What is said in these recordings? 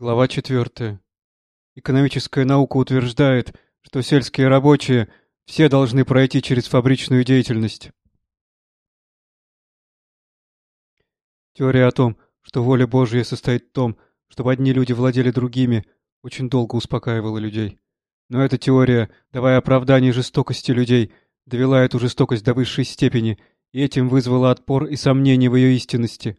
Глава 4. Экономическая наука утверждает, что сельские рабочие все должны пройти через фабричную деятельность. Теория о том, что воля Божья состоит в том, чтобы одни люди владели другими, очень долго успокаивала людей. Но эта теория, давая оправдание жестокости людей, довела эту жестокость до высшей степени, и этим вызвала отпор и сомнения в ее истинности.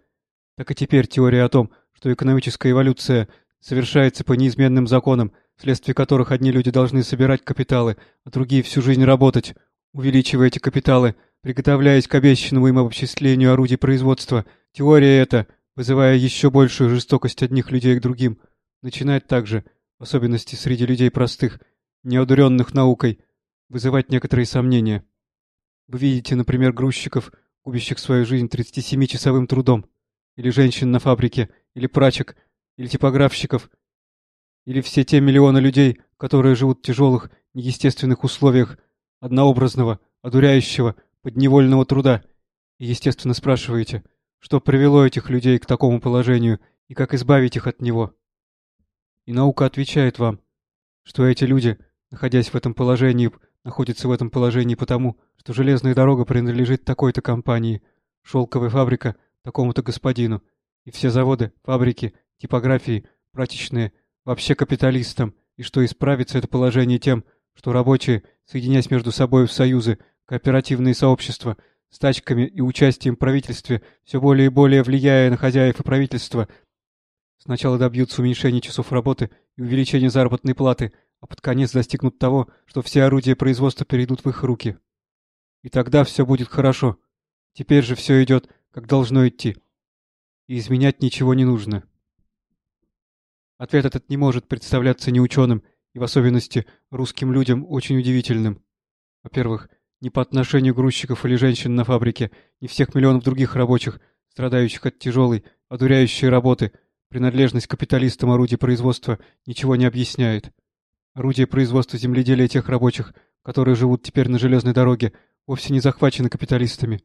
Так и теперь теория о том, что экономическая эволюция совершается по неизменным законам, вследствие которых одни люди должны собирать капиталы, а другие всю жизнь работать, увеличивая эти капиталы, приготовляясь к обещанному им обобществлению орудий производства. Теория эта, вызывая еще большую жестокость одних людей к другим, начинает также, в особенности среди людей простых, неодуренных наукой, вызывать некоторые сомнения. Вы видите, например, грузчиков, губящих свою жизнь 37-часовым трудом, или женщин на фабрике, или прачек – или типографщиков, или все те миллионы людей, которые живут в тяжелых, неестественных условиях однообразного, одуряющего, подневольного труда, и, естественно, спрашиваете, что привело этих людей к такому положению и как избавить их от него. И наука отвечает вам, что эти люди, находясь в этом положении, находятся в этом положении потому, что железная дорога принадлежит такой-то компании, шелковая фабрика такому-то господину, и все заводы, фабрики типографии, прачечные, вообще капиталистам, и что исправится это положение тем, что рабочие, соединяясь между собой в союзы, кооперативные сообщества, с тачками и участием в правительстве, все более и более влияя на хозяев и правительство, сначала добьются уменьшения часов работы и увеличения заработной платы, а под конец достигнут того, что все орудия производства перейдут в их руки. И тогда все будет хорошо. Теперь же все идет, как должно идти. И изменять ничего не нужно. Ответ этот не может представляться ни ученым, и в особенности русским людям очень удивительным. Во-первых, ни по отношению грузчиков или женщин на фабрике, ни всех миллионов других рабочих, страдающих от тяжелой, одуряющей работы, принадлежность капиталистам орудий производства ничего не объясняет. Орудия производства земледелия тех рабочих, которые живут теперь на железной дороге, вовсе не захвачены капиталистами.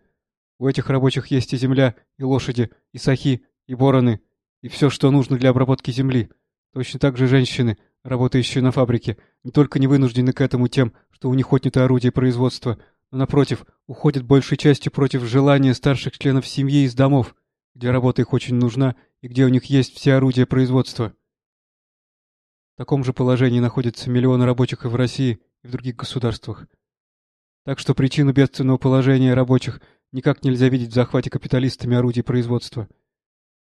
У этих рабочих есть и земля, и лошади, и сахи, и бороны, и все, что нужно для обработки земли — Точно так же женщины, работающие на фабрике, не только не вынуждены к этому тем, что у них отнято орудие производства, но, напротив, уходят большей частью против желания старших членов семьи из домов, где работа их очень нужна и где у них есть все орудия производства. В таком же положении находятся миллионы рабочих и в России, и в других государствах. Так что причину бедственного положения рабочих никак нельзя видеть в захвате капиталистами орудий производства.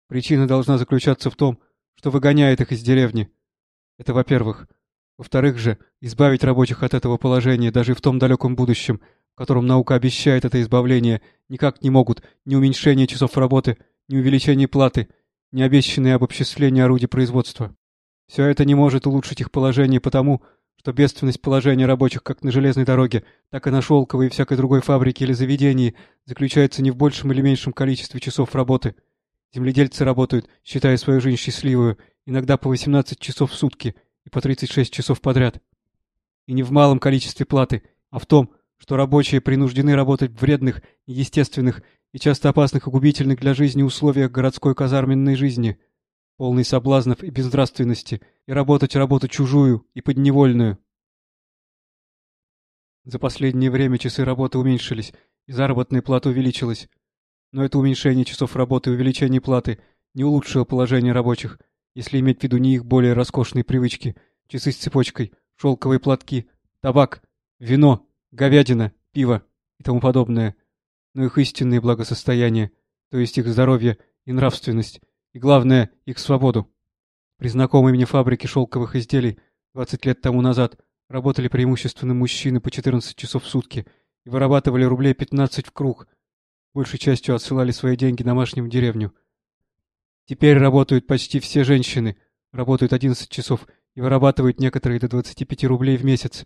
Причина должна заключаться в том, что выгоняет их из деревни. Это во-первых. Во-вторых же, избавить рабочих от этого положения даже в том далеком будущем, в котором наука обещает это избавление, никак не могут ни уменьшение часов работы, ни увеличение платы, ни обещанное обобществление орудий производства. Все это не может улучшить их положение потому, что бедственность положения рабочих как на железной дороге, так и на шелковой и всякой другой фабрике или заведении заключается не в большем или меньшем количестве часов работы – Земледельцы работают, считая свою жизнь счастливую, иногда по 18 часов в сутки и по 36 часов подряд. И не в малом количестве платы, а в том, что рабочие принуждены работать в вредных, неестественных и часто опасных и губительных для жизни условиях городской казарменной жизни, полной соблазнов и безнравственности, и работать работу чужую и подневольную. За последнее время часы работы уменьшились, и заработная плата увеличилась. Но это уменьшение часов работы и увеличение платы не улучшило положение рабочих, если иметь в виду не их более роскошные привычки, часы с цепочкой, шелковые платки, табак, вино, говядина, пиво и тому подобное, но их истинное благосостояние, то есть их здоровье и нравственность, и, главное, их свободу. При знакомой мне фабрике шелковых изделий 20 лет тому назад работали преимущественно мужчины по 14 часов в сутки и вырабатывали рублей 15 в круг – большей частью отсылали свои деньги домашним в деревню. Теперь работают почти все женщины, работают 11 часов и вырабатывают некоторые до 25 рублей в месяц.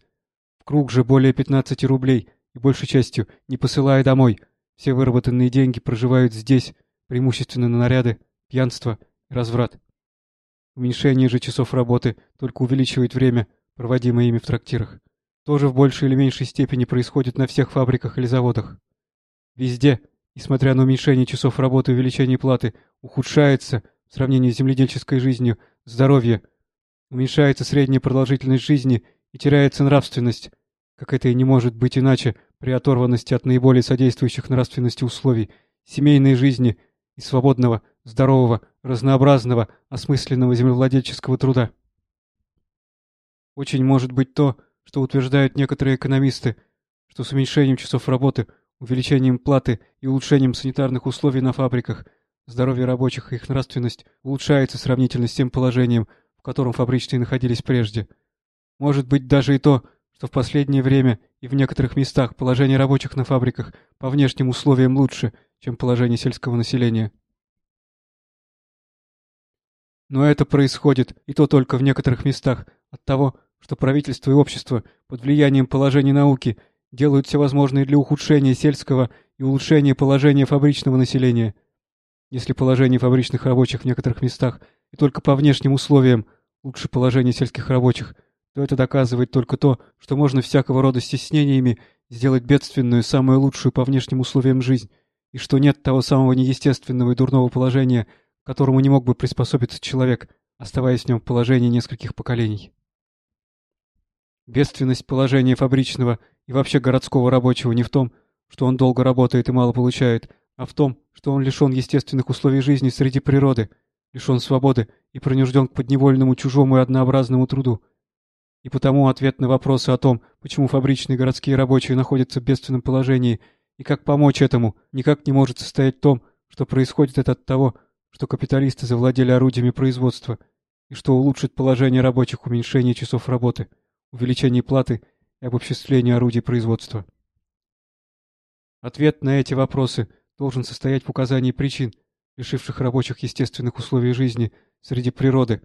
В круг же более 15 рублей, и большей частью, не посылая домой. Все выработанные деньги проживают здесь, преимущественно на наряды, пьянство и разврат. Уменьшение же часов работы только увеличивает время, проводимое ими в трактирах. Тоже в большей или меньшей степени происходит на всех фабриках или заводах. Везде, Несмотря на уменьшение часов работы и увеличение платы, ухудшается, в сравнении с земледельческой жизнью здоровье, уменьшается средняя продолжительность жизни и теряется нравственность, как это и не может быть иначе при оторванности от наиболее содействующих нравственности условий семейной жизни и свободного, здорового, разнообразного, осмысленного землевладельческого труда. Очень может быть то, что утверждают некоторые экономисты, что с уменьшением часов работы, увеличением платы и улучшением санитарных условий на фабриках здоровье рабочих и их нравственность улучшается сравнительно с тем положением, в котором фабричные находились прежде. Может быть даже и то, что в последнее время и в некоторых местах положение рабочих на фабриках по внешним условиям лучше, чем положение сельского населения. Но это происходит, и то только в некоторых местах, от того, что правительство и общество под влиянием положения науки делают все возможное для ухудшения сельского и улучшения положения фабричного населения. Если положение фабричных рабочих в некоторых местах и только по внешним условиям лучше положения сельских рабочих – то это доказывает только то, что можно всякого рода стеснениями сделать бедственную, самую лучшую по внешним условиям жизнь, и что нет того самого неестественного и дурного положения, к которому не мог бы приспособиться человек, оставаясь в нем в положении нескольких поколений. Бедственность положения фабричного и вообще городского рабочего не в том, что он долго работает и мало получает, а в том, что он лишен естественных условий жизни среди природы, лишен свободы и принужден к подневольному чужому и однообразному труду, и потому ответ на вопросы о том, почему фабричные городские рабочие находятся в бедственном положении и как помочь этому, никак не может состоять в том, что происходит это от того, что капиталисты завладели орудиями производства, и что улучшит положение рабочих уменьшение часов работы, увеличение платы и обобществление орудий производства. Ответ на эти вопросы должен состоять в указании причин, лишивших рабочих естественных условий жизни среди природы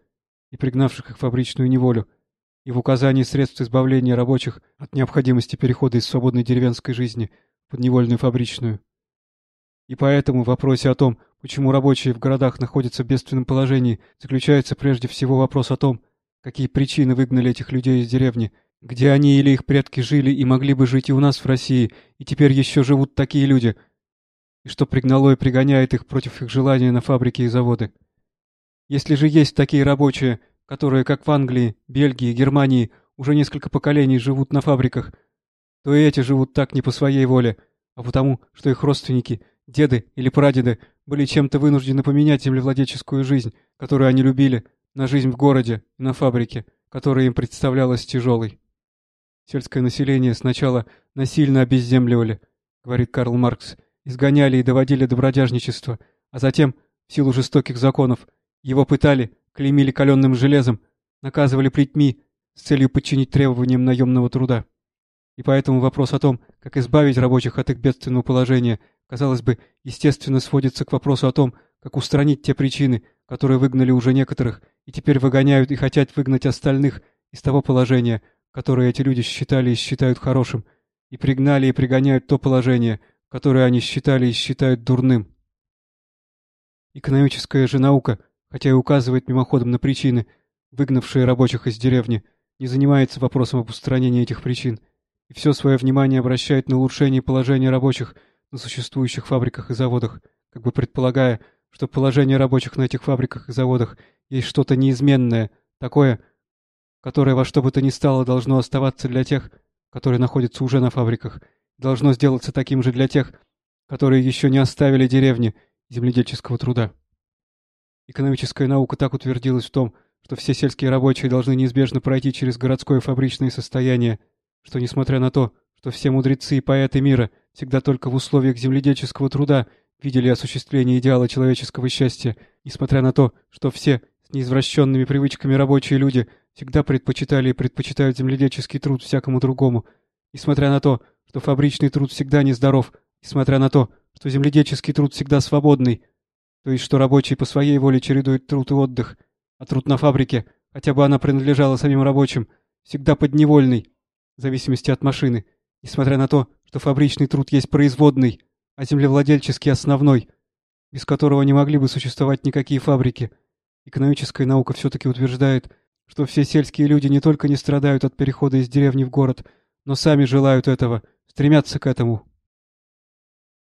и пригнавших их в фабричную неволю, и в указании средств избавления рабочих от необходимости перехода из свободной деревенской жизни в подневольную фабричную. И поэтому в вопросе о том, почему рабочие в городах находятся в бедственном положении, заключается прежде всего вопрос о том, какие причины выгнали этих людей из деревни, где они или их предки жили и могли бы жить и у нас в России, и теперь еще живут такие люди, и что пригнало и пригоняет их против их желания на фабрики и заводы. Если же есть такие рабочие, которые, как в Англии, Бельгии, Германии, уже несколько поколений живут на фабриках, то и эти живут так не по своей воле, а потому, что их родственники, деды или прадеды были чем-то вынуждены поменять землевладельческую жизнь, которую они любили, на жизнь в городе и на фабрике, которая им представлялась тяжелой. Сельское население сначала насильно обезземливали, говорит Карл Маркс, изгоняли и доводили до бродяжничества, а затем, в силу жестоких законов, его пытали, клеймили каленным железом, наказывали плетьми с целью подчинить требованиям наемного труда. И поэтому вопрос о том, как избавить рабочих от их бедственного положения, казалось бы, естественно сводится к вопросу о том, как устранить те причины, которые выгнали уже некоторых и теперь выгоняют и хотят выгнать остальных из того положения, которое эти люди считали и считают хорошим, и пригнали и пригоняют то положение, которое они считали и считают дурным. Экономическая же наука — хотя и указывает мимоходом на причины, выгнавшие рабочих из деревни, не занимается вопросом об устранении этих причин и все свое внимание обращает на улучшение положения рабочих на существующих фабриках и заводах, как бы предполагая, что положение рабочих на этих фабриках и заводах есть что-то неизменное, такое, которое во что бы то ни стало должно оставаться для тех, которые находятся уже на фабриках, должно сделаться таким же для тех, которые еще не оставили деревни земледельческого труда. Экономическая наука так утвердилась в том, что все сельские рабочие должны неизбежно пройти через городское фабричное состояние, что, несмотря на то, что все мудрецы и поэты мира всегда только в условиях земледельческого труда видели осуществление идеала человеческого счастья, несмотря на то, что все с неизвращенными привычками рабочие люди всегда предпочитали и предпочитают земледельческий труд всякому другому, несмотря на то, что фабричный труд всегда нездоров, несмотря на то, что земледельческий труд всегда свободный, то есть, что рабочий по своей воле чередует труд и отдых, а труд на фабрике, хотя бы она принадлежала самим рабочим, всегда подневольный, в зависимости от машины, несмотря на то, что фабричный труд есть производный, а землевладельческий основной, без которого не могли бы существовать никакие фабрики. Экономическая наука все-таки утверждает, что все сельские люди не только не страдают от перехода из деревни в город, но сами желают этого, стремятся к этому.